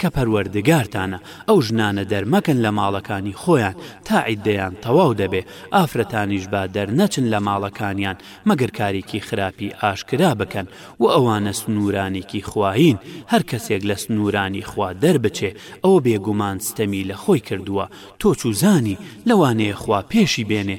کە پەروەردگارتانە، ئەو ژنانە دەرمەکەن لە ماڵەکانی خۆیان تا عیددەیان تەواو دەبێ، ئافرەتانیش با دەرنەچن لە ماڵەکانیان مەگەر کارێکی خراپی ئاشکرا بکەن، وە ئەوانە سنوورانێکی خوایین، هەر کەسێک لە سنوورانی خوا دەربچێ ئەوە بێگومان ستەمی لە خۆی کردووە، تۆ چوزانی، لەوانەیە خوا پێشی بێنێ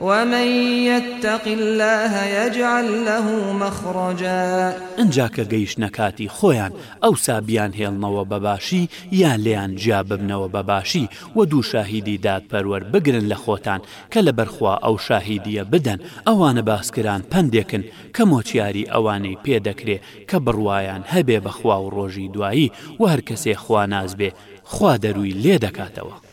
ومن یتق اللە یجعل له مخرجا. ئنجا کە گەیشتنە کاتی خۆیان ئەوسا بیانهێڵنەوە بە باشی یان لێیان جیا ببنەوە بە باشی وە دوو شاهیدی دادپەروەر بگرن لە خۆتان کە لەبەر خوا ئەو شاهیدیە بدەن ئەوانە باسکران پەندێکن کە مۆچیاری ئەوانەی پێ دەکرێ کە بڕوایان هەبێ بە خوا و ڕۆژی دوایی وە هەرکەسێ خواناز بێ خوا دەرووی لێ دەکاتەوە.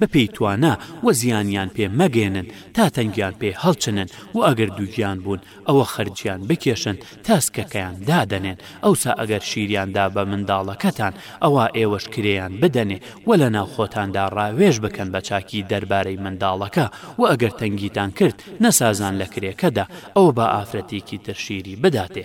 بەپێی توانا، وە زیانیان پێ مەگەیەنن تا تەنگیان پێ هەڵچنن، وە ئەگەر دووگیان بوون ئەوە خەرجیان بکێشن تا سکەکەیان دادەنێن، ئەوسا ئەگەر شیریان دا بە منداڵەکەتان ئەوا ئێوەش کرێیان بدەنێ، وە لەناو خۆتاندا ڕاوێژ بکەن بە چاکی دەربارەی منداڵەکە، وە ئەگەر تەنگیتان کرد نەسازان لە کرێکەدا ئەوە با ئافرەتێکی تر شیری بداتێ.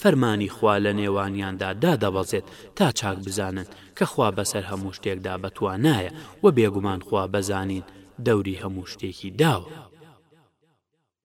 فەرمانی خوا لە نێوانیاندا دادەبەزێت تا چاک بزانن کە خوا بەسەر هەموو شتێکدا بەتوانایە، وە بێگومان خوا بەزانین دەوری هەموو شتێکی داوە.